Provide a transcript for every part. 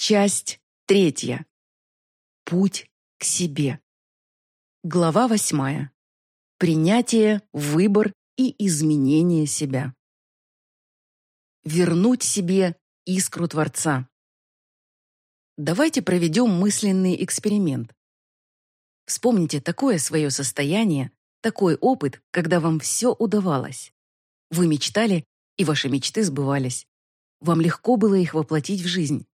Часть третья. Путь к себе. Глава восьмая. Принятие, выбор и изменение себя. Вернуть себе искру Творца. Давайте проведем мысленный эксперимент. Вспомните такое свое состояние, такой опыт, когда вам все удавалось. Вы мечтали, и ваши мечты сбывались. Вам легко было их воплотить в жизнь.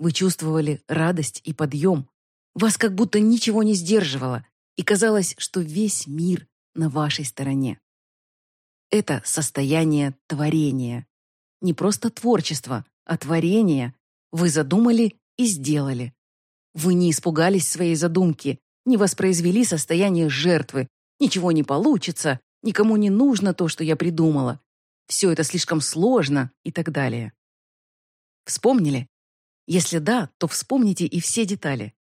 Вы чувствовали радость и подъем. Вас как будто ничего не сдерживало, и казалось, что весь мир на вашей стороне. Это состояние творения. Не просто творчество, а творение. Вы задумали и сделали. Вы не испугались своей задумки, не воспроизвели состояние жертвы. Ничего не получится, никому не нужно то, что я придумала. Все это слишком сложно и так далее. Вспомнили? Если да, то вспомните и все детали.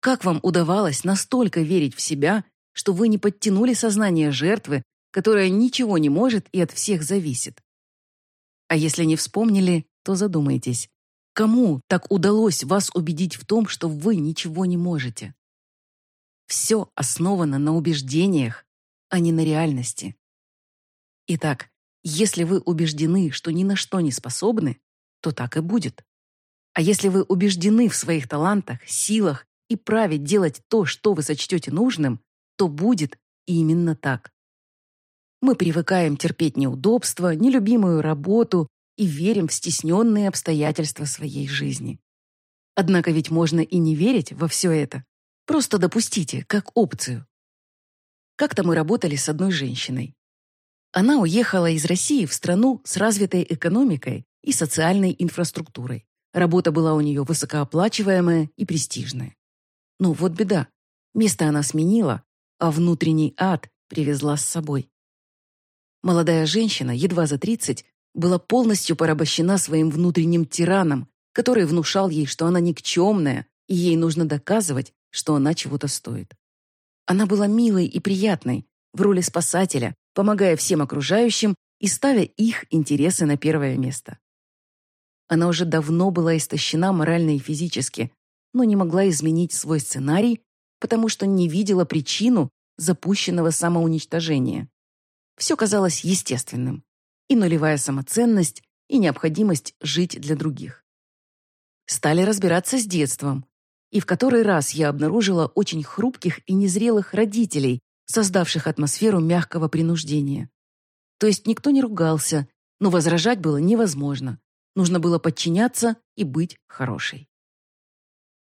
Как вам удавалось настолько верить в себя, что вы не подтянули сознание жертвы, которая ничего не может и от всех зависит? А если не вспомнили, то задумайтесь, кому так удалось вас убедить в том, что вы ничего не можете? Все основано на убеждениях, а не на реальности. Итак, если вы убеждены, что ни на что не способны, то так и будет. А если вы убеждены в своих талантах, силах и праве делать то, что вы сочтете нужным, то будет именно так. Мы привыкаем терпеть неудобства, нелюбимую работу и верим в стесненные обстоятельства своей жизни. Однако ведь можно и не верить во все это. Просто допустите, как опцию. Как-то мы работали с одной женщиной. Она уехала из России в страну с развитой экономикой и социальной инфраструктурой. Работа была у нее высокооплачиваемая и престижная. Но вот беда. Место она сменила, а внутренний ад привезла с собой. Молодая женщина, едва за 30, была полностью порабощена своим внутренним тираном, который внушал ей, что она никчемная, и ей нужно доказывать, что она чего-то стоит. Она была милой и приятной, в роли спасателя, помогая всем окружающим и ставя их интересы на первое место. Она уже давно была истощена морально и физически, но не могла изменить свой сценарий, потому что не видела причину запущенного самоуничтожения. Все казалось естественным. И нулевая самоценность, и необходимость жить для других. Стали разбираться с детством. И в который раз я обнаружила очень хрупких и незрелых родителей, создавших атмосферу мягкого принуждения. То есть никто не ругался, но возражать было невозможно. Нужно было подчиняться и быть хорошей.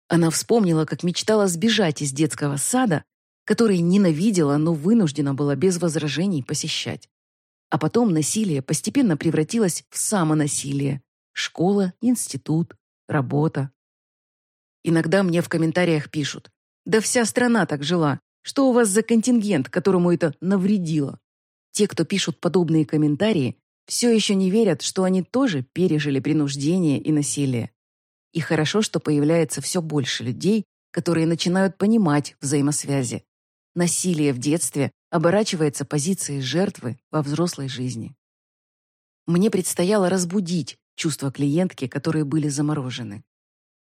Она вспомнила, как мечтала сбежать из детского сада, который ненавидела, но вынуждена была без возражений посещать. А потом насилие постепенно превратилось в самонасилие. Школа, институт, работа. Иногда мне в комментариях пишут, да вся страна так жила, что у вас за контингент, которому это навредило? Те, кто пишут подобные комментарии, все еще не верят, что они тоже пережили принуждение и насилие. И хорошо, что появляется все больше людей, которые начинают понимать взаимосвязи. Насилие в детстве оборачивается позицией жертвы во взрослой жизни. Мне предстояло разбудить чувства клиентки, которые были заморожены.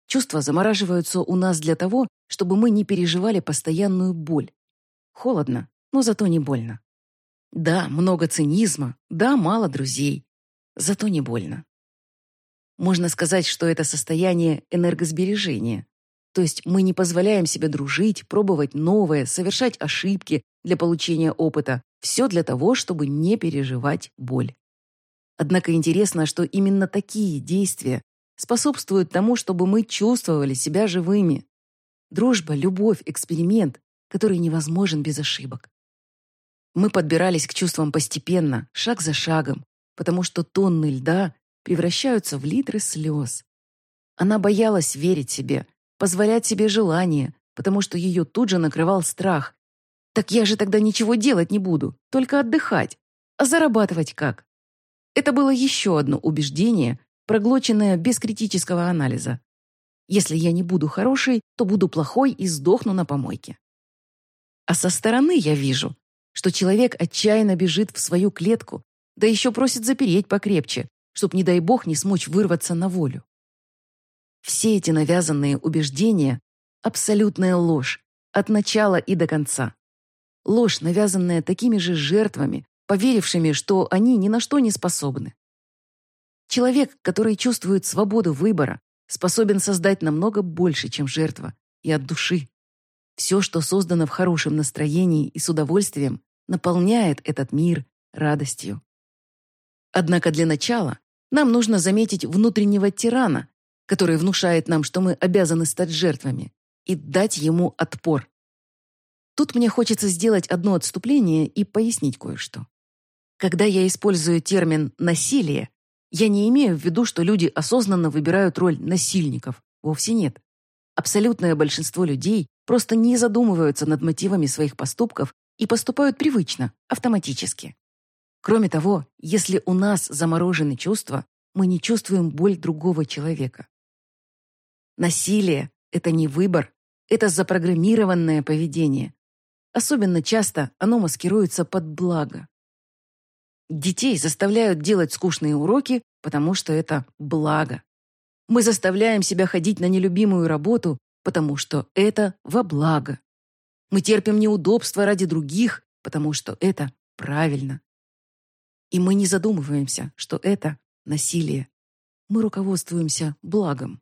Чувства замораживаются у нас для того, чтобы мы не переживали постоянную боль. Холодно, но зато не больно. Да, много цинизма, да, мало друзей. Зато не больно. Можно сказать, что это состояние энергосбережения. То есть мы не позволяем себе дружить, пробовать новое, совершать ошибки для получения опыта. Все для того, чтобы не переживать боль. Однако интересно, что именно такие действия способствуют тому, чтобы мы чувствовали себя живыми. Дружба, любовь, эксперимент, который невозможен без ошибок. Мы подбирались к чувствам постепенно, шаг за шагом, потому что тонны льда превращаются в литры слез. Она боялась верить себе, позволять себе желание, потому что ее тут же накрывал страх. Так я же тогда ничего делать не буду, только отдыхать. А зарабатывать как? Это было еще одно убеждение, проглоченное без критического анализа. Если я не буду хорошей, то буду плохой и сдохну на помойке. А со стороны я вижу, что человек отчаянно бежит в свою клетку, да еще просит запереть покрепче, чтоб, не дай бог, не смочь вырваться на волю. Все эти навязанные убеждения — абсолютная ложь, от начала и до конца. Ложь, навязанная такими же жертвами, поверившими, что они ни на что не способны. Человек, который чувствует свободу выбора, способен создать намного больше, чем жертва, и от души. Все, что создано в хорошем настроении и с удовольствием, наполняет этот мир радостью. Однако для начала нам нужно заметить внутреннего тирана, который внушает нам, что мы обязаны стать жертвами, и дать ему отпор. Тут мне хочется сделать одно отступление и пояснить кое-что. Когда я использую термин «насилие», я не имею в виду, что люди осознанно выбирают роль насильников. Вовсе нет. Абсолютное большинство людей просто не задумываются над мотивами своих поступков и поступают привычно, автоматически. Кроме того, если у нас заморожены чувства, мы не чувствуем боль другого человека. Насилие — это не выбор, это запрограммированное поведение. Особенно часто оно маскируется под благо. Детей заставляют делать скучные уроки, потому что это благо. Мы заставляем себя ходить на нелюбимую работу, потому что это во благо. Мы терпим неудобства ради других, потому что это правильно. И мы не задумываемся, что это насилие. Мы руководствуемся благом.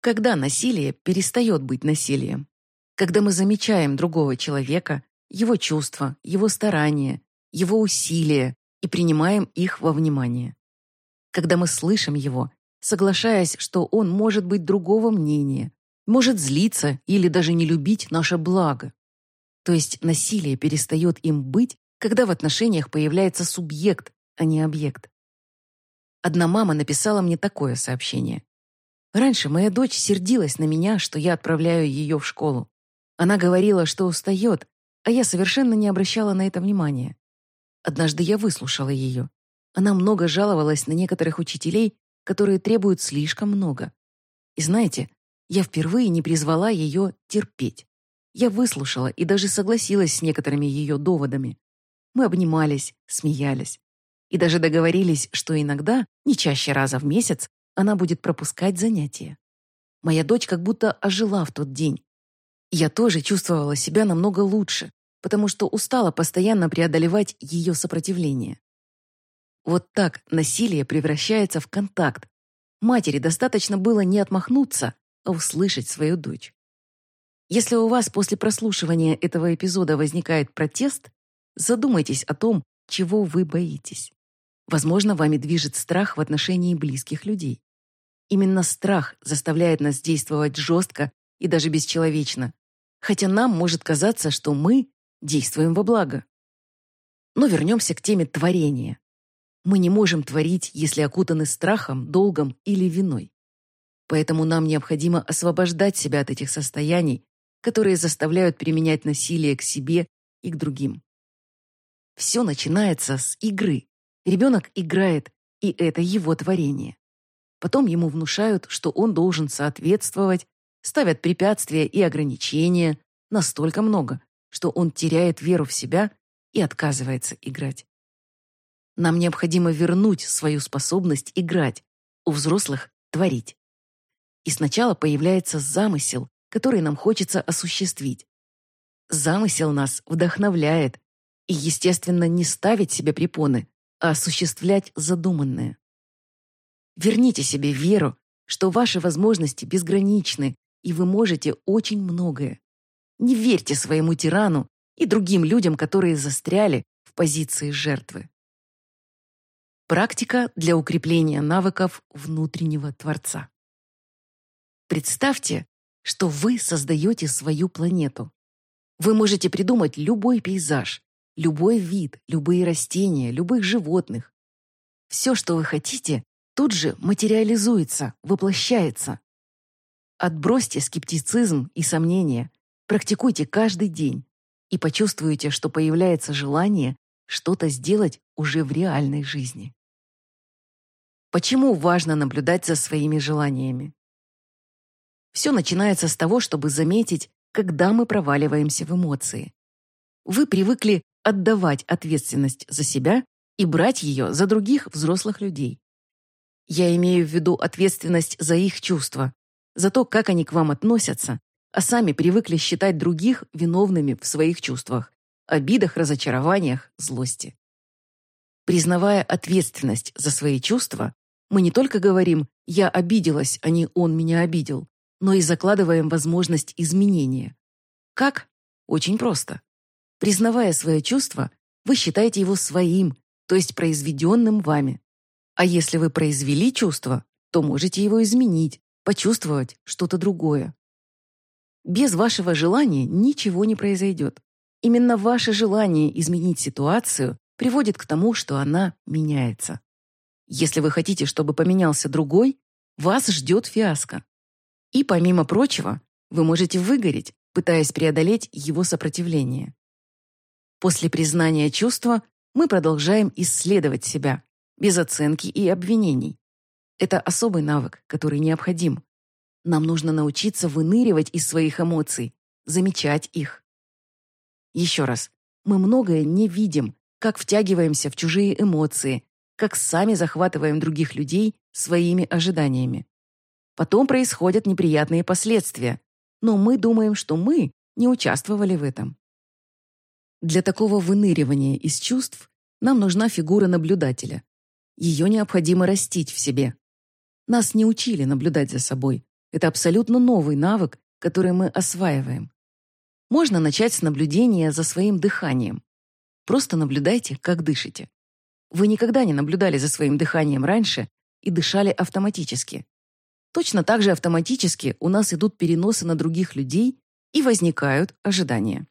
Когда насилие перестает быть насилием? Когда мы замечаем другого человека, его чувства, его старания, его усилия и принимаем их во внимание. Когда мы слышим его, соглашаясь, что он может быть другого мнения, может злиться или даже не любить наше благо. То есть насилие перестает им быть, когда в отношениях появляется субъект, а не объект. Одна мама написала мне такое сообщение. Раньше моя дочь сердилась на меня, что я отправляю ее в школу. Она говорила, что устает, а я совершенно не обращала на это внимания. Однажды я выслушала ее. Она много жаловалась на некоторых учителей, которые требуют слишком много. И знаете, я впервые не призвала ее терпеть. Я выслушала и даже согласилась с некоторыми ее доводами. Мы обнимались, смеялись. И даже договорились, что иногда, не чаще раза в месяц, она будет пропускать занятия. Моя дочь как будто ожила в тот день. Я тоже чувствовала себя намного лучше, потому что устала постоянно преодолевать ее сопротивление. Вот так насилие превращается в контакт. Матери достаточно было не отмахнуться, услышать свою дочь. Если у вас после прослушивания этого эпизода возникает протест, задумайтесь о том, чего вы боитесь. Возможно, вами движет страх в отношении близких людей. Именно страх заставляет нас действовать жестко и даже бесчеловечно, хотя нам может казаться, что мы действуем во благо. Но вернемся к теме творения. Мы не можем творить, если окутаны страхом, долгом или виной. Поэтому нам необходимо освобождать себя от этих состояний, которые заставляют применять насилие к себе и к другим. Все начинается с игры. Ребенок играет, и это его творение. Потом ему внушают, что он должен соответствовать, ставят препятствия и ограничения, настолько много, что он теряет веру в себя и отказывается играть. Нам необходимо вернуть свою способность играть, у взрослых — творить. И сначала появляется замысел, который нам хочется осуществить. Замысел нас вдохновляет и, естественно, не ставить себе препоны, а осуществлять задуманное. Верните себе веру, что ваши возможности безграничны, и вы можете очень многое. Не верьте своему тирану и другим людям, которые застряли в позиции жертвы. Практика для укрепления навыков внутреннего Творца. Представьте, что вы создаете свою планету. Вы можете придумать любой пейзаж, любой вид, любые растения, любых животных. Все, что вы хотите, тут же материализуется, воплощается. Отбросьте скептицизм и сомнения, Практикуйте каждый день и почувствуете, что появляется желание что-то сделать уже в реальной жизни. Почему важно наблюдать за своими желаниями? Все начинается с того, чтобы заметить, когда мы проваливаемся в эмоции. Вы привыкли отдавать ответственность за себя и брать ее за других взрослых людей. Я имею в виду ответственность за их чувства, за то, как они к вам относятся, а сами привыкли считать других виновными в своих чувствах, обидах, разочарованиях, злости. Признавая ответственность за свои чувства, мы не только говорим «я обиделась, а не он меня обидел», но и закладываем возможность изменения. Как? Очень просто. Признавая свое чувство, вы считаете его своим, то есть произведенным вами. А если вы произвели чувство, то можете его изменить, почувствовать что-то другое. Без вашего желания ничего не произойдет. Именно ваше желание изменить ситуацию приводит к тому, что она меняется. Если вы хотите, чтобы поменялся другой, вас ждет фиаско. И, помимо прочего, вы можете выгореть, пытаясь преодолеть его сопротивление. После признания чувства мы продолжаем исследовать себя, без оценки и обвинений. Это особый навык, который необходим. Нам нужно научиться выныривать из своих эмоций, замечать их. Еще раз, мы многое не видим, как втягиваемся в чужие эмоции, как сами захватываем других людей своими ожиданиями. Потом происходят неприятные последствия, но мы думаем, что мы не участвовали в этом. Для такого выныривания из чувств нам нужна фигура наблюдателя. Ее необходимо растить в себе. Нас не учили наблюдать за собой. Это абсолютно новый навык, который мы осваиваем. Можно начать с наблюдения за своим дыханием. Просто наблюдайте, как дышите. Вы никогда не наблюдали за своим дыханием раньше и дышали автоматически. Точно так же автоматически у нас идут переносы на других людей и возникают ожидания.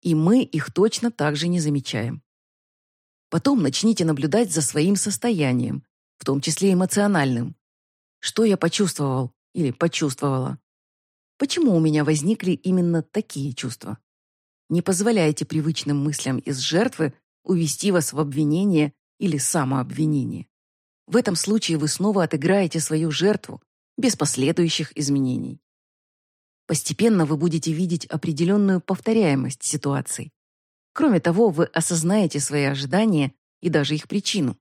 И мы их точно так же не замечаем. Потом начните наблюдать за своим состоянием, в том числе эмоциональным. Что я почувствовал или почувствовала? Почему у меня возникли именно такие чувства? Не позволяйте привычным мыслям из жертвы увести вас в обвинение или самообвинение. В этом случае вы снова отыграете свою жертву без последующих изменений. Постепенно вы будете видеть определенную повторяемость ситуаций. Кроме того, вы осознаете свои ожидания и даже их причину.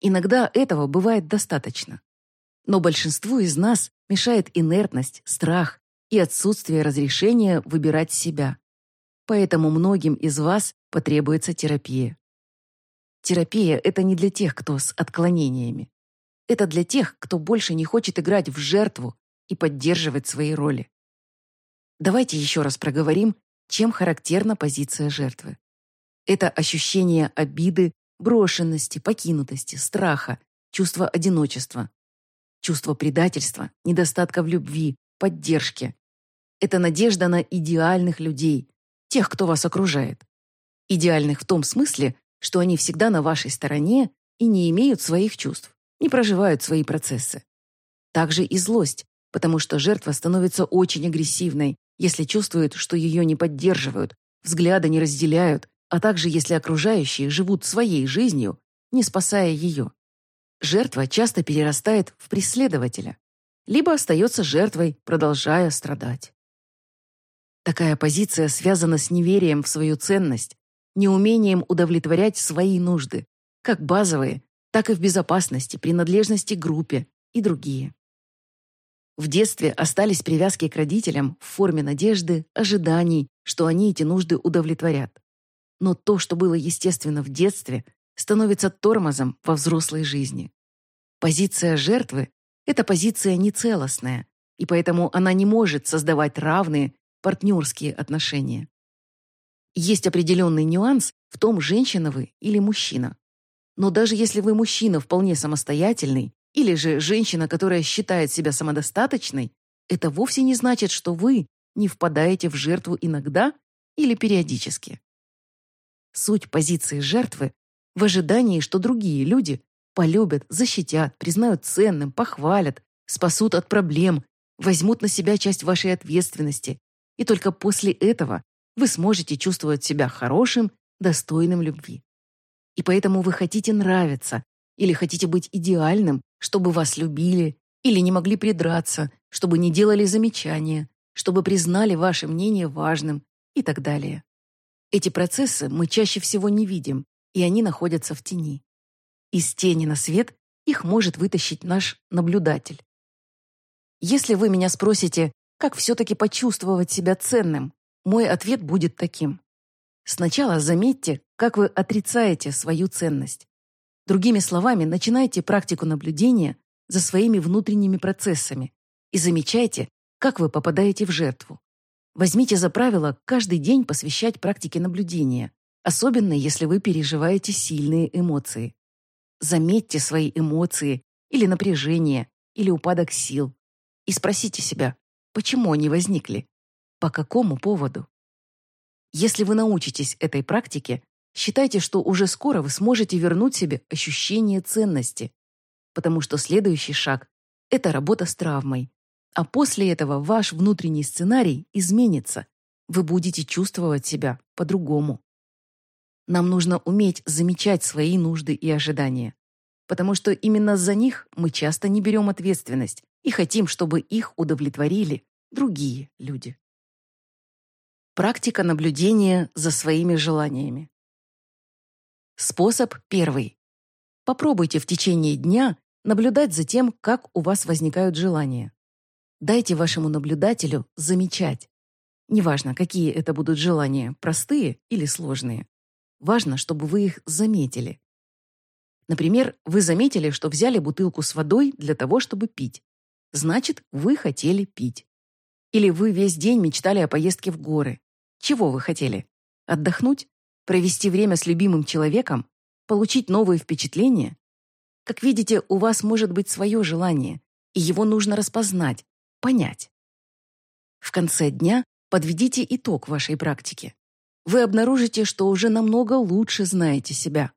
Иногда этого бывает достаточно. Но большинству из нас мешает инертность, страх и отсутствие разрешения выбирать себя. Поэтому многим из вас потребуется терапия. Терапия – это не для тех, кто с отклонениями. Это для тех, кто больше не хочет играть в жертву и поддерживать свои роли. Давайте еще раз проговорим, чем характерна позиция жертвы. Это ощущение обиды, брошенности, покинутости, страха, чувство одиночества, чувство предательства, недостатка в любви, поддержки. Это надежда на идеальных людей, тех, кто вас окружает. Идеальных в том смысле, что они всегда на вашей стороне и не имеют своих чувств, не проживают свои процессы. Также и злость, потому что жертва становится очень агрессивной, если чувствует, что ее не поддерживают, взгляды не разделяют, а также если окружающие живут своей жизнью, не спасая ее. Жертва часто перерастает в преследователя, либо остается жертвой, продолжая страдать. Такая позиция связана с неверием в свою ценность, неумением удовлетворять свои нужды, как базовые, так и в безопасности, принадлежности к группе и другие. В детстве остались привязки к родителям в форме надежды, ожиданий, что они эти нужды удовлетворят. Но то, что было естественно в детстве, становится тормозом во взрослой жизни. Позиция жертвы – это позиция нецелостная, и поэтому она не может создавать равные, партнерские отношения. Есть определенный нюанс в том, женщина вы или мужчина. Но даже если вы мужчина вполне самостоятельный, или же женщина, которая считает себя самодостаточной, это вовсе не значит, что вы не впадаете в жертву иногда или периодически. Суть позиции жертвы в ожидании, что другие люди полюбят, защитят, признают ценным, похвалят, спасут от проблем, возьмут на себя часть вашей ответственности, и только после этого вы сможете чувствовать себя хорошим, достойным любви. И поэтому вы хотите нравиться или хотите быть идеальным, чтобы вас любили, или не могли придраться, чтобы не делали замечания, чтобы признали ваше мнение важным и так далее. Эти процессы мы чаще всего не видим, и они находятся в тени. Из тени на свет их может вытащить наш наблюдатель. Если вы меня спросите, как все-таки почувствовать себя ценным, мой ответ будет таким. Сначала заметьте, как вы отрицаете свою ценность. Другими словами, начинайте практику наблюдения за своими внутренними процессами и замечайте, как вы попадаете в жертву. Возьмите за правило каждый день посвящать практике наблюдения, особенно если вы переживаете сильные эмоции. Заметьте свои эмоции или напряжение, или упадок сил, и спросите себя, почему они возникли, по какому поводу. Если вы научитесь этой практике, считайте, что уже скоро вы сможете вернуть себе ощущение ценности, потому что следующий шаг – это работа с травмой, а после этого ваш внутренний сценарий изменится. Вы будете чувствовать себя по-другому. Нам нужно уметь замечать свои нужды и ожидания, потому что именно за них мы часто не берем ответственность и хотим, чтобы их удовлетворили другие люди. Практика наблюдения за своими желаниями. Способ первый. Попробуйте в течение дня наблюдать за тем, как у вас возникают желания. Дайте вашему наблюдателю замечать. Неважно, какие это будут желания, простые или сложные. Важно, чтобы вы их заметили. Например, вы заметили, что взяли бутылку с водой для того, чтобы пить. Значит, вы хотели пить. Или вы весь день мечтали о поездке в горы. Чего вы хотели? Отдохнуть? Провести время с любимым человеком? Получить новые впечатления? Как видите, у вас может быть свое желание, и его нужно распознать, понять. В конце дня подведите итог вашей практики. Вы обнаружите, что уже намного лучше знаете себя.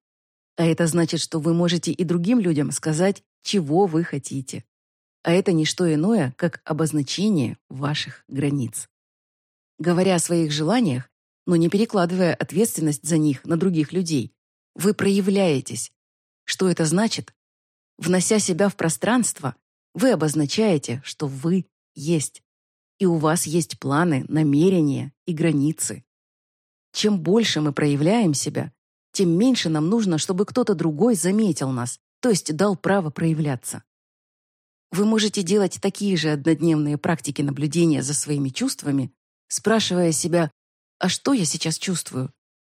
А это значит, что вы можете и другим людям сказать, чего вы хотите. А это не что иное, как обозначение ваших границ. Говоря о своих желаниях, но не перекладывая ответственность за них на других людей, вы проявляетесь. Что это значит? Внося себя в пространство, вы обозначаете, что вы есть. И у вас есть планы, намерения и границы. Чем больше мы проявляем себя, тем меньше нам нужно, чтобы кто-то другой заметил нас, то есть дал право проявляться. Вы можете делать такие же однодневные практики наблюдения за своими чувствами, спрашивая себя, а что я сейчас чувствую?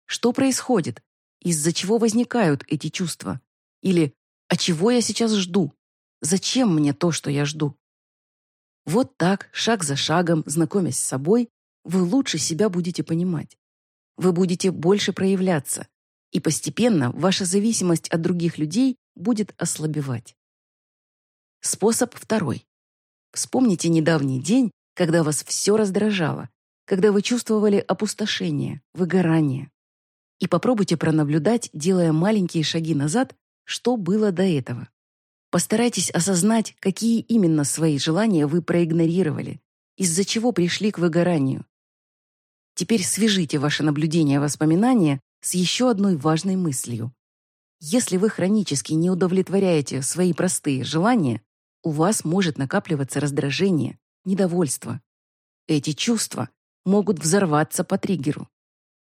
Что происходит? Из-за чего возникают эти чувства? Или а чего я сейчас жду? Зачем мне то, что я жду? Вот так, шаг за шагом, знакомясь с собой, вы лучше себя будете понимать. Вы будете больше проявляться, и постепенно ваша зависимость от других людей будет ослабевать. Способ второй. Вспомните недавний день, когда вас все раздражало, когда вы чувствовали опустошение, выгорание. И попробуйте пронаблюдать, делая маленькие шаги назад, что было до этого. Постарайтесь осознать, какие именно свои желания вы проигнорировали, из-за чего пришли к выгоранию. Теперь свяжите ваше наблюдение воспоминания с еще одной важной мыслью. Если вы хронически не удовлетворяете свои простые желания, у вас может накапливаться раздражение, недовольство. Эти чувства могут взорваться по триггеру.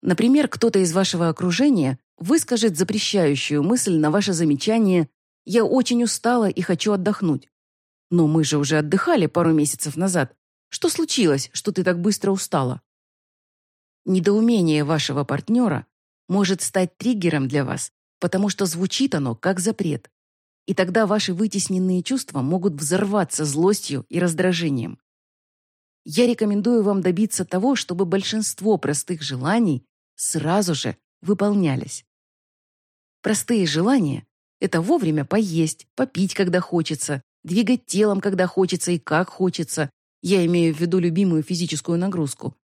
Например, кто-то из вашего окружения выскажет запрещающую мысль на ваше замечание я очень устала и хочу отдохнуть. Но мы же уже отдыхали пару месяцев назад. Что случилось, что ты так быстро устала? Недоумение вашего партнера может стать триггером для вас, потому что звучит оно как запрет. И тогда ваши вытесненные чувства могут взорваться злостью и раздражением. Я рекомендую вам добиться того, чтобы большинство простых желаний сразу же выполнялись. Простые желания это вовремя поесть, попить, когда хочется, двигать телом, когда хочется и как хочется. Я имею в виду любимую физическую нагрузку.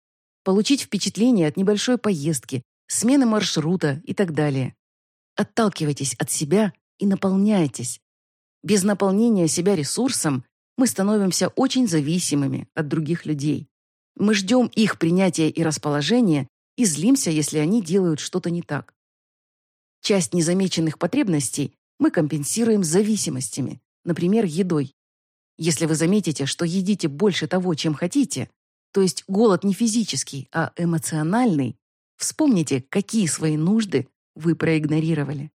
Получить впечатление от небольшой поездки, смены маршрута и так далее. Отталкивайтесь от себя и наполняйтесь. Без наполнения себя ресурсом мы становимся очень зависимыми от других людей. Мы ждем их принятия и расположения и злимся, если они делают что-то не так. Часть незамеченных потребностей мы компенсируем зависимостями, например, едой. Если вы заметите, что едите больше того, чем хотите, то есть голод не физический, а эмоциональный, вспомните, какие свои нужды вы проигнорировали.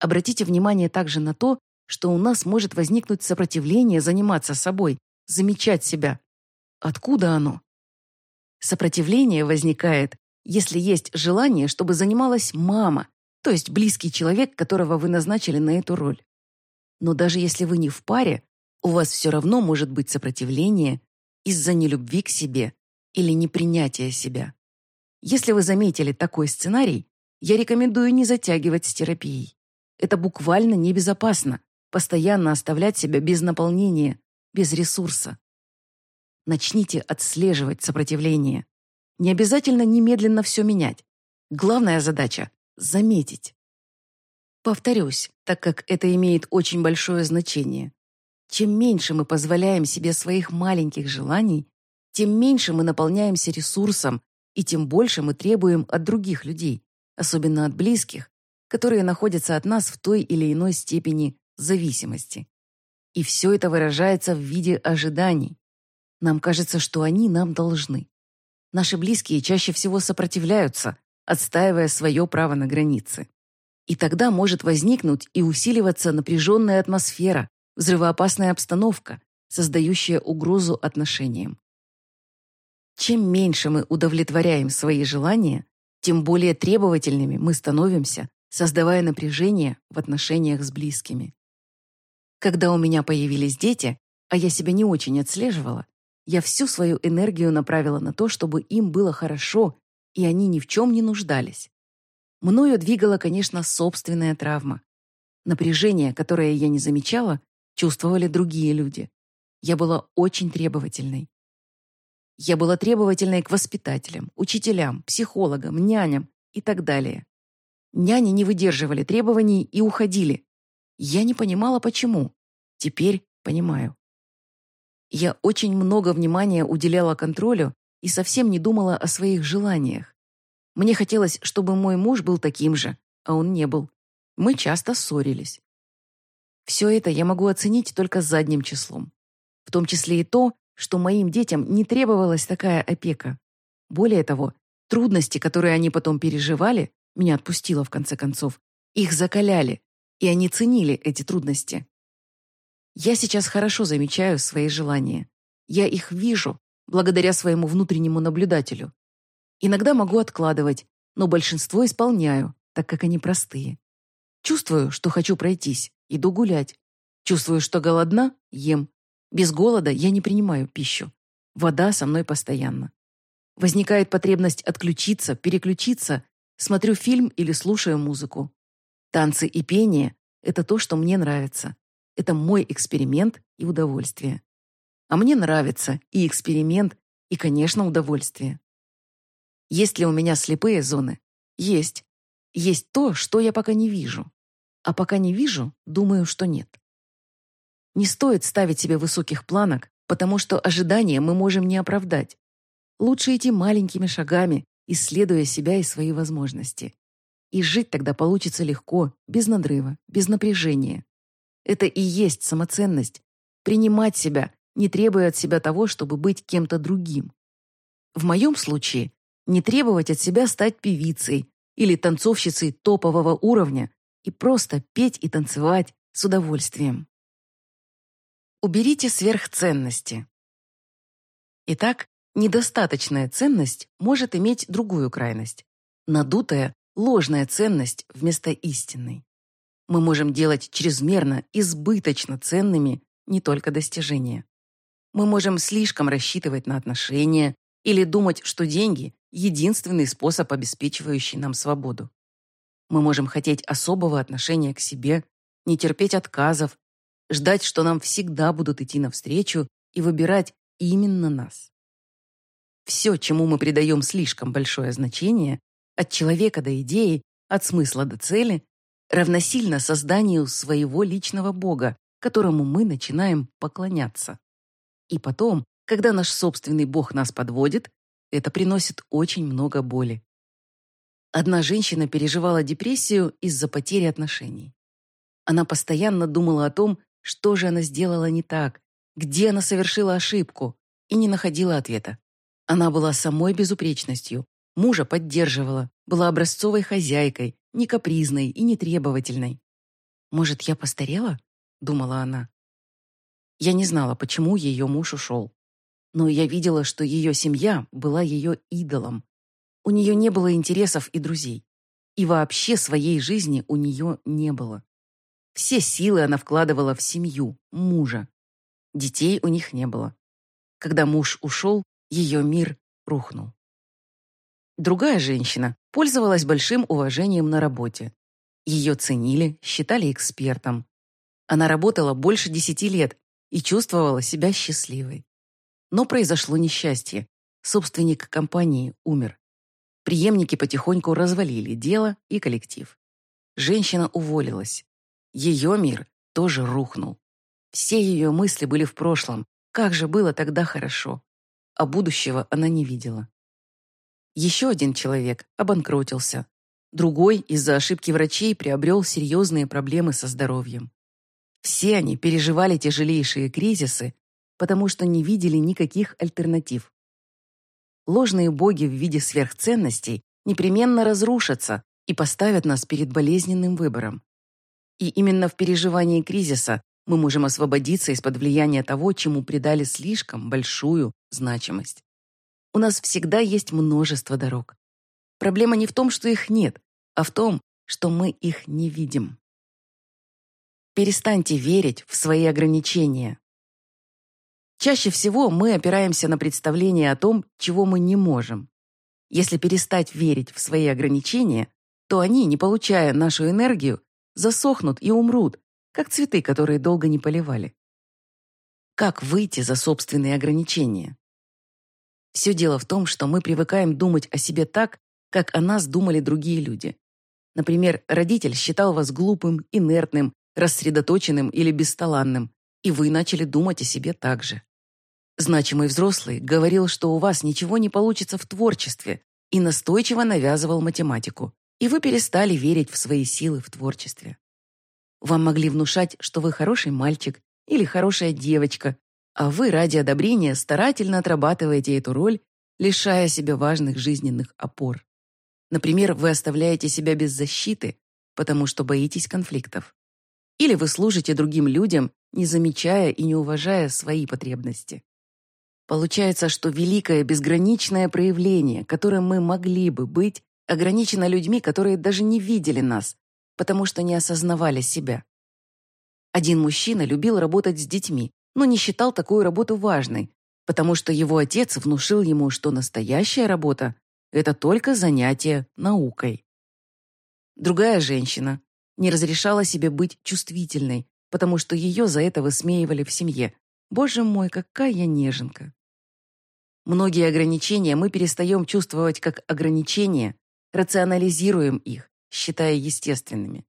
Обратите внимание также на то, что у нас может возникнуть сопротивление заниматься собой, замечать себя. Откуда оно? Сопротивление возникает, если есть желание, чтобы занималась мама, то есть близкий человек, которого вы назначили на эту роль. Но даже если вы не в паре, у вас все равно может быть сопротивление из-за нелюбви к себе или непринятия себя. Если вы заметили такой сценарий, я рекомендую не затягивать с терапией. Это буквально небезопасно, постоянно оставлять себя без наполнения, без ресурса. Начните отслеживать сопротивление. Не обязательно немедленно все менять. Главная задача — заметить. Повторюсь, так как это имеет очень большое значение. Чем меньше мы позволяем себе своих маленьких желаний, тем меньше мы наполняемся ресурсом и тем больше мы требуем от других людей, особенно от близких, которые находятся от нас в той или иной степени зависимости. И все это выражается в виде ожиданий. Нам кажется, что они нам должны. Наши близкие чаще всего сопротивляются, отстаивая свое право на границы. И тогда может возникнуть и усиливаться напряженная атмосфера, взрывоопасная обстановка, создающая угрозу отношениям. Чем меньше мы удовлетворяем свои желания, тем более требовательными мы становимся, создавая напряжение в отношениях с близкими. Когда у меня появились дети, а я себя не очень отслеживала, я всю свою энергию направила на то, чтобы им было хорошо, и они ни в чем не нуждались. Мною двигала, конечно, собственная травма. Напряжение, которое я не замечала, чувствовали другие люди. Я была очень требовательной. Я была требовательной к воспитателям, учителям, психологам, няням и так далее. Няни не выдерживали требований и уходили. Я не понимала, почему. Теперь понимаю. Я очень много внимания уделяла контролю и совсем не думала о своих желаниях. Мне хотелось, чтобы мой муж был таким же, а он не был. Мы часто ссорились. Все это я могу оценить только задним числом. В том числе и то, что моим детям не требовалась такая опека. Более того, трудности, которые они потом переживали, меня отпустило в конце концов, их закаляли, и они ценили эти трудности. Я сейчас хорошо замечаю свои желания. Я их вижу, благодаря своему внутреннему наблюдателю. Иногда могу откладывать, но большинство исполняю, так как они простые. Чувствую, что хочу пройтись, иду гулять. Чувствую, что голодна, ем. Без голода я не принимаю пищу. Вода со мной постоянно. Возникает потребность отключиться, переключиться, смотрю фильм или слушаю музыку. Танцы и пение — это то, что мне нравится. Это мой эксперимент и удовольствие. А мне нравится и эксперимент, и, конечно, удовольствие. Есть ли у меня слепые зоны? Есть. Есть то, что я пока не вижу. А пока не вижу, думаю, что нет. Не стоит ставить себе высоких планок, потому что ожидания мы можем не оправдать. Лучше идти маленькими шагами, исследуя себя и свои возможности. И жить тогда получится легко, без надрыва, без напряжения. Это и есть самоценность. Принимать себя, не требуя от себя того, чтобы быть кем-то другим. В моем случае не требовать от себя стать певицей или танцовщицей топового уровня и просто петь и танцевать с удовольствием. Уберите сверхценности. Итак, недостаточная ценность может иметь другую крайность. Надутая, ложная ценность вместо истинной мы можем делать чрезмерно, избыточно ценными не только достижения. Мы можем слишком рассчитывать на отношения или думать, что деньги – единственный способ, обеспечивающий нам свободу. Мы можем хотеть особого отношения к себе, не терпеть отказов, ждать, что нам всегда будут идти навстречу и выбирать именно нас. Все, чему мы придаем слишком большое значение, от человека до идеи, от смысла до цели, равносильно созданию своего личного бога, которому мы начинаем поклоняться. И потом, когда наш собственный бог нас подводит, это приносит очень много боли. Одна женщина переживала депрессию из-за потери отношений. Она постоянно думала о том, что же она сделала не так, где она совершила ошибку, и не находила ответа. Она была самой безупречностью, мужа поддерживала, была образцовой хозяйкой, не капризной и не требовательной. Может, я постарела? думала она. Я не знала, почему ее муж ушел. Но я видела, что ее семья была ее идолом. У нее не было интересов и друзей. И вообще своей жизни у нее не было. Все силы она вкладывала в семью, мужа. Детей у них не было. Когда муж ушел, ее мир рухнул. Другая женщина пользовалась большим уважением на работе. Ее ценили, считали экспертом. Она работала больше десяти лет и чувствовала себя счастливой. Но произошло несчастье. Собственник компании умер. Приемники потихоньку развалили дело и коллектив. Женщина уволилась. Ее мир тоже рухнул. Все ее мысли были в прошлом. Как же было тогда хорошо. А будущего она не видела. Еще один человек обанкротился. Другой из-за ошибки врачей приобрел серьезные проблемы со здоровьем. Все они переживали тяжелейшие кризисы, потому что не видели никаких альтернатив. Ложные боги в виде сверхценностей непременно разрушатся и поставят нас перед болезненным выбором. И именно в переживании кризиса мы можем освободиться из-под влияния того, чему придали слишком большую значимость. У нас всегда есть множество дорог. Проблема не в том, что их нет, а в том, что мы их не видим. Перестаньте верить в свои ограничения. Чаще всего мы опираемся на представление о том, чего мы не можем. Если перестать верить в свои ограничения, то они, не получая нашу энергию, засохнут и умрут, как цветы, которые долго не поливали. Как выйти за собственные ограничения? Все дело в том, что мы привыкаем думать о себе так, как о нас думали другие люди. Например, родитель считал вас глупым, инертным, рассредоточенным или бесталанным, и вы начали думать о себе так же. Значимый взрослый говорил, что у вас ничего не получится в творчестве, и настойчиво навязывал математику, и вы перестали верить в свои силы в творчестве. Вам могли внушать, что вы хороший мальчик или хорошая девочка, а вы ради одобрения старательно отрабатываете эту роль, лишая себя важных жизненных опор. Например, вы оставляете себя без защиты, потому что боитесь конфликтов. Или вы служите другим людям, не замечая и не уважая свои потребности. Получается, что великое безграничное проявление, которым мы могли бы быть, ограничено людьми, которые даже не видели нас, потому что не осознавали себя. Один мужчина любил работать с детьми, но не считал такую работу важной, потому что его отец внушил ему, что настоящая работа – это только занятие наукой. Другая женщина не разрешала себе быть чувствительной, потому что ее за это высмеивали в семье. Боже мой, какая я неженка. Многие ограничения мы перестаем чувствовать как ограничения, рационализируем их, считая естественными.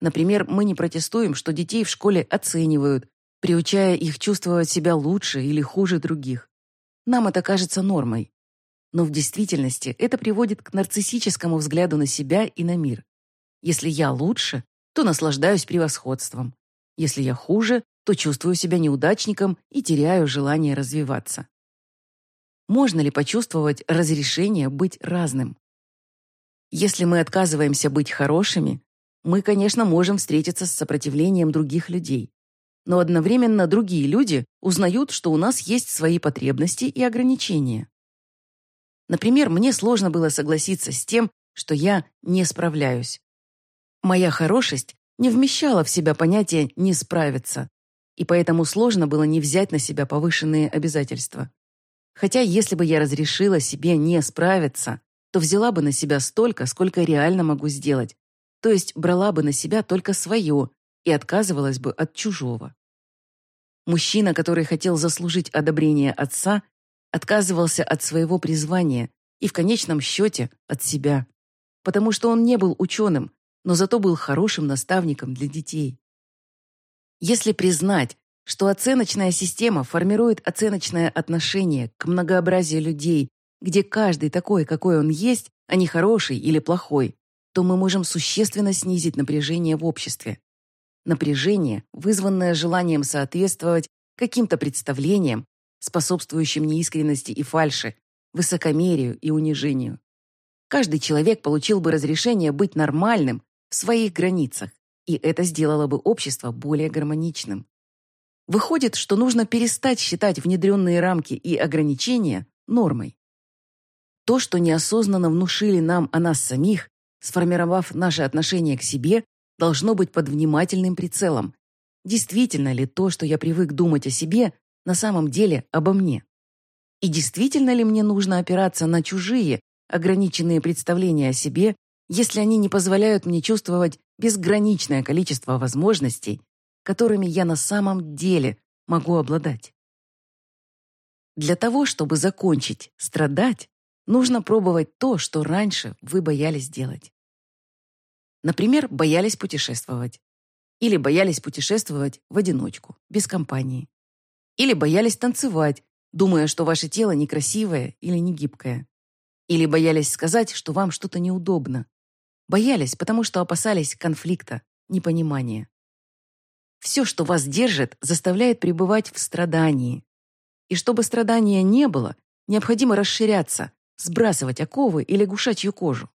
Например, мы не протестуем, что детей в школе оценивают, приучая их чувствовать себя лучше или хуже других. Нам это кажется нормой. Но в действительности это приводит к нарциссическому взгляду на себя и на мир. Если я лучше, то наслаждаюсь превосходством. Если я хуже, то чувствую себя неудачником и теряю желание развиваться. Можно ли почувствовать разрешение быть разным? Если мы отказываемся быть хорошими, мы, конечно, можем встретиться с сопротивлением других людей. Но одновременно другие люди узнают, что у нас есть свои потребности и ограничения. Например, мне сложно было согласиться с тем, что я не справляюсь. Моя хорошесть не вмещала в себя понятие «не справиться», и поэтому сложно было не взять на себя повышенные обязательства. Хотя если бы я разрешила себе не справиться, то взяла бы на себя столько, сколько реально могу сделать, то есть брала бы на себя только свое и отказывалась бы от чужого. Мужчина, который хотел заслужить одобрение отца, отказывался от своего призвания и в конечном счете от себя, потому что он не был ученым, но зато был хорошим наставником для детей. Если признать, что оценочная система формирует оценочное отношение к многообразию людей, где каждый такой, какой он есть, а не хороший или плохой, то мы можем существенно снизить напряжение в обществе. Напряжение, вызванное желанием соответствовать каким-то представлениям, способствующим неискренности и фальши, высокомерию и унижению. Каждый человек получил бы разрешение быть нормальным, в своих границах, и это сделало бы общество более гармоничным. Выходит, что нужно перестать считать внедренные рамки и ограничения нормой. То, что неосознанно внушили нам о нас самих, сформировав наше отношение к себе, должно быть под внимательным прицелом. Действительно ли то, что я привык думать о себе, на самом деле обо мне? И действительно ли мне нужно опираться на чужие, ограниченные представления о себе, если они не позволяют мне чувствовать безграничное количество возможностей, которыми я на самом деле могу обладать? Для того, чтобы закончить страдать, нужно пробовать то, что раньше вы боялись делать. Например, боялись путешествовать. Или боялись путешествовать в одиночку, без компании. Или боялись танцевать, думая, что ваше тело некрасивое или не гибкое. Или боялись сказать, что вам что-то неудобно. Боялись, потому что опасались конфликта, непонимания. Все, что вас держит, заставляет пребывать в страдании. И чтобы страдания не было, необходимо расширяться, сбрасывать оковы или лягушачью кожу.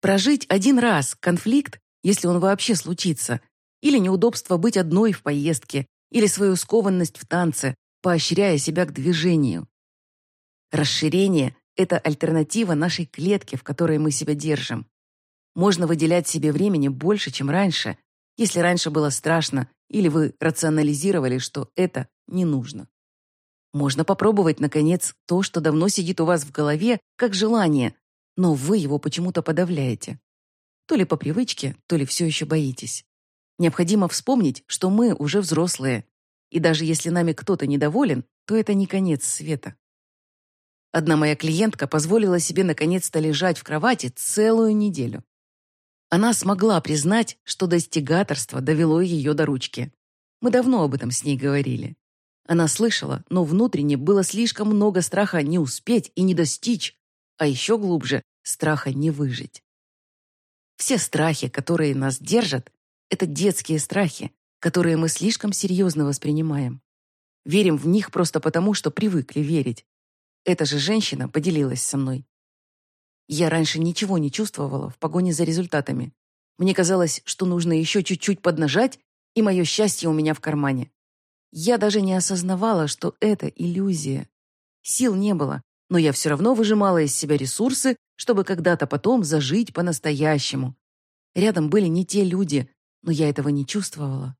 Прожить один раз конфликт, если он вообще случится, или неудобство быть одной в поездке, или свою скованность в танце, поощряя себя к движению. Расширение – это альтернатива нашей клетке, в которой мы себя держим. Можно выделять себе времени больше, чем раньше, если раньше было страшно или вы рационализировали, что это не нужно. Можно попробовать, наконец, то, что давно сидит у вас в голове, как желание, но вы его почему-то подавляете. То ли по привычке, то ли все еще боитесь. Необходимо вспомнить, что мы уже взрослые, и даже если нами кто-то недоволен, то это не конец света. Одна моя клиентка позволила себе наконец-то лежать в кровати целую неделю. Она смогла признать, что достигаторство довело ее до ручки. Мы давно об этом с ней говорили. Она слышала, но внутренне было слишком много страха не успеть и не достичь, а еще глубже – страха не выжить. Все страхи, которые нас держат, это детские страхи, которые мы слишком серьезно воспринимаем. Верим в них просто потому, что привыкли верить. Эта же женщина поделилась со мной. Я раньше ничего не чувствовала в погоне за результатами. Мне казалось, что нужно еще чуть-чуть поднажать, и мое счастье у меня в кармане. Я даже не осознавала, что это иллюзия. Сил не было, но я все равно выжимала из себя ресурсы, чтобы когда-то потом зажить по-настоящему. Рядом были не те люди, но я этого не чувствовала.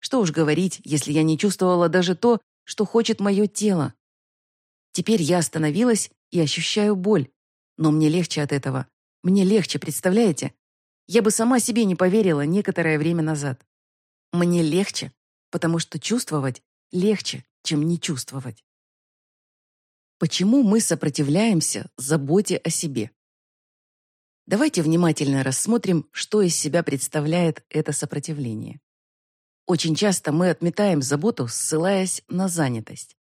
Что уж говорить, если я не чувствовала даже то, что хочет мое тело. Теперь я остановилась и ощущаю боль, но мне легче от этого. Мне легче, представляете? Я бы сама себе не поверила некоторое время назад. Мне легче, потому что чувствовать легче, чем не чувствовать. Почему мы сопротивляемся заботе о себе? Давайте внимательно рассмотрим, что из себя представляет это сопротивление. Очень часто мы отметаем заботу, ссылаясь на занятость.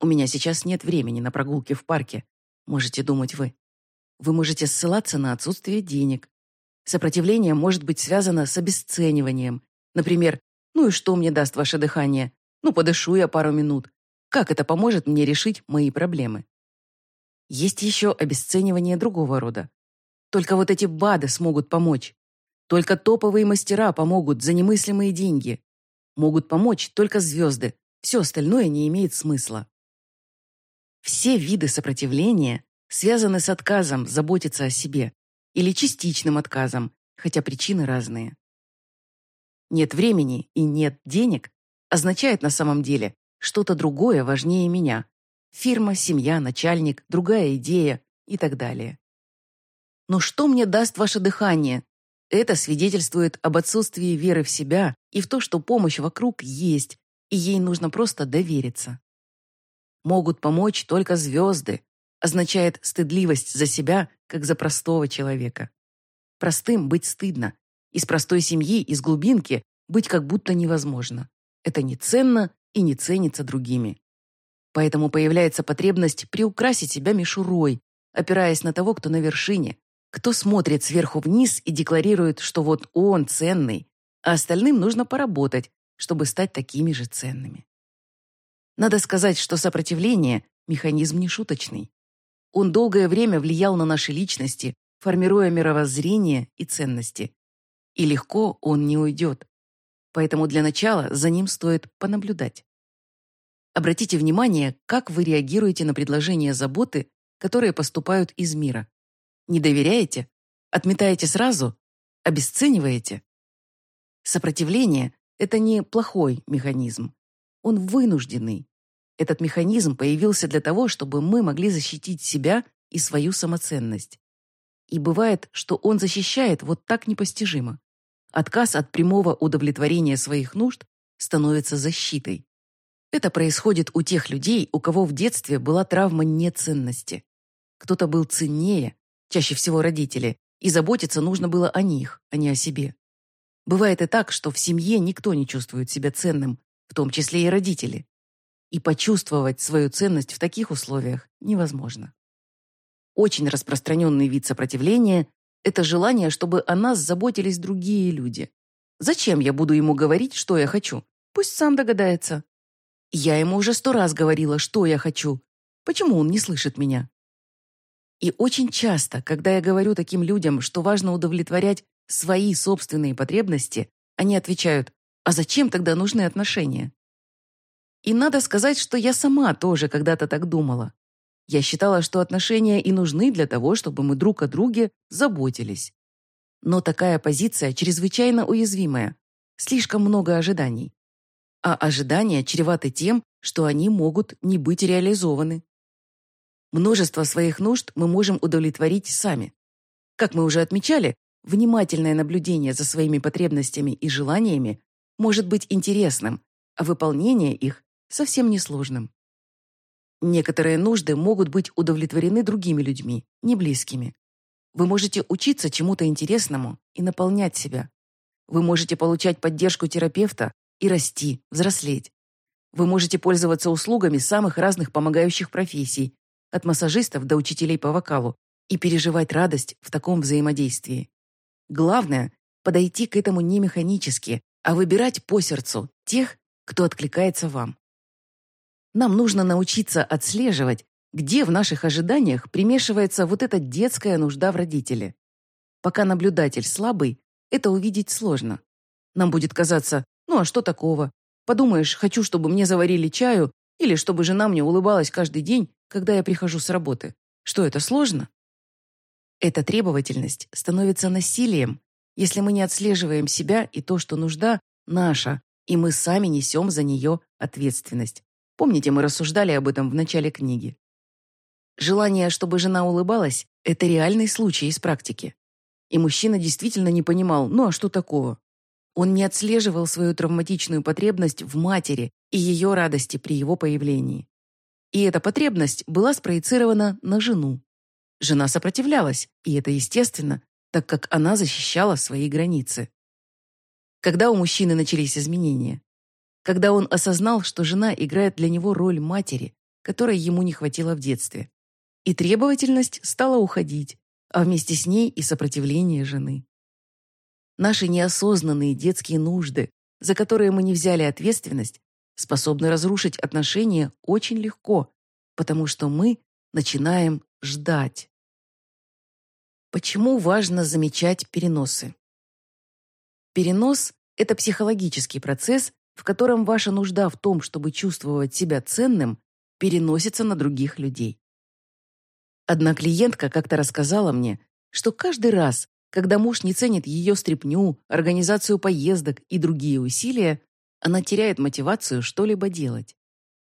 «У меня сейчас нет времени на прогулки в парке», можете думать вы. Вы можете ссылаться на отсутствие денег. Сопротивление может быть связано с обесцениванием. Например, ну и что мне даст ваше дыхание? Ну, подышу я пару минут. Как это поможет мне решить мои проблемы? Есть еще обесценивание другого рода. Только вот эти БАДы смогут помочь. Только топовые мастера помогут за немыслимые деньги. Могут помочь только звезды. Все остальное не имеет смысла. Все виды сопротивления связаны с отказом заботиться о себе или частичным отказом, хотя причины разные. Нет времени и нет денег означает на самом деле что-то другое важнее меня. Фирма, семья, начальник, другая идея и так далее. Но что мне даст ваше дыхание? Это свидетельствует об отсутствии веры в себя и в то, что помощь вокруг есть, и ей нужно просто довериться. Могут помочь только звезды, означает стыдливость за себя, как за простого человека. Простым быть стыдно, из простой семьи, из глубинки быть как будто невозможно. Это не ценно и не ценится другими. Поэтому появляется потребность приукрасить себя мишурой, опираясь на того, кто на вершине, кто смотрит сверху вниз и декларирует, что вот он ценный, а остальным нужно поработать, чтобы стать такими же ценными. Надо сказать, что сопротивление – механизм нешуточный. Он долгое время влиял на наши личности, формируя мировоззрение и ценности. И легко он не уйдет. Поэтому для начала за ним стоит понаблюдать. Обратите внимание, как вы реагируете на предложения заботы, которые поступают из мира. Не доверяете? Отметаете сразу? Обесцениваете? Сопротивление – это не плохой механизм. Он вынужденный. Этот механизм появился для того, чтобы мы могли защитить себя и свою самоценность. И бывает, что он защищает вот так непостижимо. Отказ от прямого удовлетворения своих нужд становится защитой. Это происходит у тех людей, у кого в детстве была травма неценности. Кто-то был ценнее, чаще всего родители, и заботиться нужно было о них, а не о себе. Бывает и так, что в семье никто не чувствует себя ценным, в том числе и родители. И почувствовать свою ценность в таких условиях невозможно. Очень распространенный вид сопротивления – это желание, чтобы о нас заботились другие люди. Зачем я буду ему говорить, что я хочу? Пусть сам догадается. Я ему уже сто раз говорила, что я хочу. Почему он не слышит меня? И очень часто, когда я говорю таким людям, что важно удовлетворять свои собственные потребности, они отвечают, а зачем тогда нужны отношения? И надо сказать, что я сама тоже когда-то так думала. Я считала, что отношения и нужны для того, чтобы мы друг о друге заботились. Но такая позиция чрезвычайно уязвимая. Слишком много ожиданий. А ожидания чреваты тем, что они могут не быть реализованы. Множество своих нужд мы можем удовлетворить сами. Как мы уже отмечали, внимательное наблюдение за своими потребностями и желаниями может быть интересным, а выполнение их совсем несложным. Некоторые нужды могут быть удовлетворены другими людьми, не близкими. Вы можете учиться чему-то интересному и наполнять себя. Вы можете получать поддержку терапевта и расти, взрослеть. Вы можете пользоваться услугами самых разных помогающих профессий, от массажистов до учителей по вокалу, и переживать радость в таком взаимодействии. Главное – подойти к этому не механически, а выбирать по сердцу тех, кто откликается вам. Нам нужно научиться отслеживать, где в наших ожиданиях примешивается вот эта детская нужда в родителе. Пока наблюдатель слабый, это увидеть сложно. Нам будет казаться, ну а что такого? Подумаешь, хочу, чтобы мне заварили чаю, или чтобы жена мне улыбалась каждый день, когда я прихожу с работы. Что это сложно? Эта требовательность становится насилием, если мы не отслеживаем себя и то, что нужда наша, и мы сами несем за нее ответственность. Помните, мы рассуждали об этом в начале книги. Желание, чтобы жена улыбалась, это реальный случай из практики. И мужчина действительно не понимал, ну а что такого? Он не отслеживал свою травматичную потребность в матери и ее радости при его появлении. И эта потребность была спроецирована на жену. Жена сопротивлялась, и это естественно, так как она защищала свои границы. Когда у мужчины начались изменения? Когда он осознал, что жена играет для него роль матери, которой ему не хватило в детстве. И требовательность стала уходить, а вместе с ней и сопротивление жены. Наши неосознанные детские нужды, за которые мы не взяли ответственность, способны разрушить отношения очень легко, потому что мы начинаем ждать. Почему важно замечать переносы? Перенос – это психологический процесс, в котором ваша нужда в том, чтобы чувствовать себя ценным, переносится на других людей. Одна клиентка как-то рассказала мне, что каждый раз, когда муж не ценит ее стряпню, организацию поездок и другие усилия, она теряет мотивацию что-либо делать.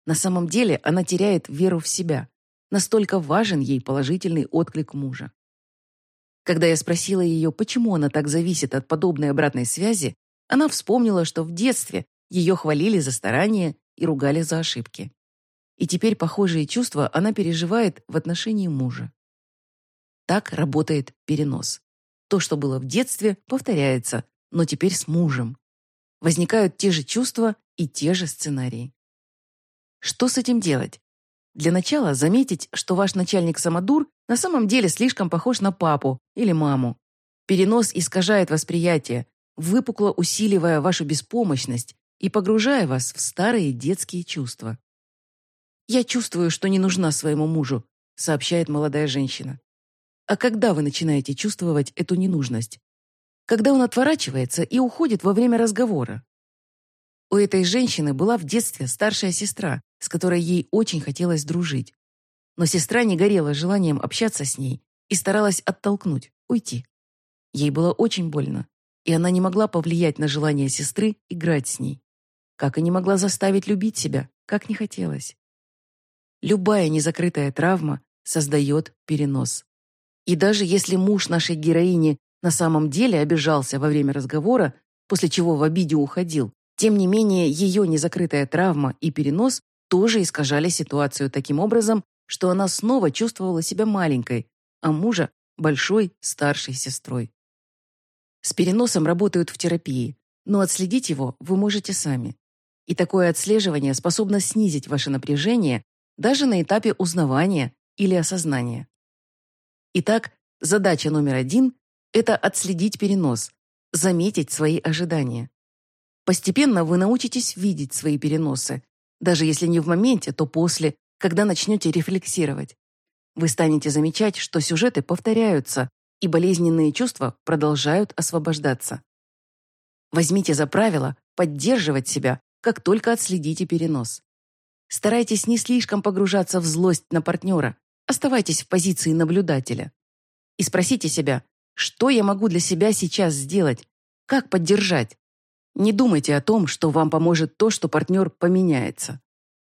На самом деле она теряет веру в себя. Настолько важен ей положительный отклик мужа. Когда я спросила ее, почему она так зависит от подобной обратной связи, она вспомнила, что в детстве ее хвалили за старания и ругали за ошибки. И теперь похожие чувства она переживает в отношении мужа. Так работает перенос. То, что было в детстве, повторяется, но теперь с мужем. Возникают те же чувства и те же сценарии. Что с этим делать? Для начала заметить, что ваш начальник самодур на самом деле слишком похож на папу или маму. Перенос искажает восприятие, выпукло усиливая вашу беспомощность и погружая вас в старые детские чувства. «Я чувствую, что не нужна своему мужу», сообщает молодая женщина. А когда вы начинаете чувствовать эту ненужность? когда он отворачивается и уходит во время разговора. У этой женщины была в детстве старшая сестра, с которой ей очень хотелось дружить. Но сестра не горела желанием общаться с ней и старалась оттолкнуть, уйти. Ей было очень больно, и она не могла повлиять на желание сестры играть с ней. Как и не могла заставить любить себя, как не хотелось. Любая незакрытая травма создает перенос. И даже если муж нашей героини на самом деле обижался во время разговора, после чего в обиде уходил, тем не менее ее незакрытая травма и перенос тоже искажали ситуацию таким образом, что она снова чувствовала себя маленькой, а мужа – большой старшей сестрой. С переносом работают в терапии, но отследить его вы можете сами. И такое отслеживание способно снизить ваше напряжение даже на этапе узнавания или осознания. Итак, задача номер один – это отследить перенос, заметить свои ожидания. Постепенно вы научитесь видеть свои переносы, даже если не в моменте, то после, когда начнете рефлексировать. Вы станете замечать, что сюжеты повторяются, и болезненные чувства продолжают освобождаться. Возьмите за правило поддерживать себя, как только отследите перенос. Старайтесь не слишком погружаться в злость на партнера, оставайтесь в позиции наблюдателя. И спросите себя, что я могу для себя сейчас сделать, как поддержать. Не думайте о том, что вам поможет то, что партнер поменяется.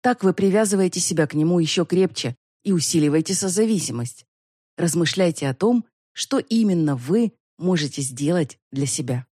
Так вы привязываете себя к нему еще крепче и усиливаете созависимость. Размышляйте о том, что именно вы можете сделать для себя.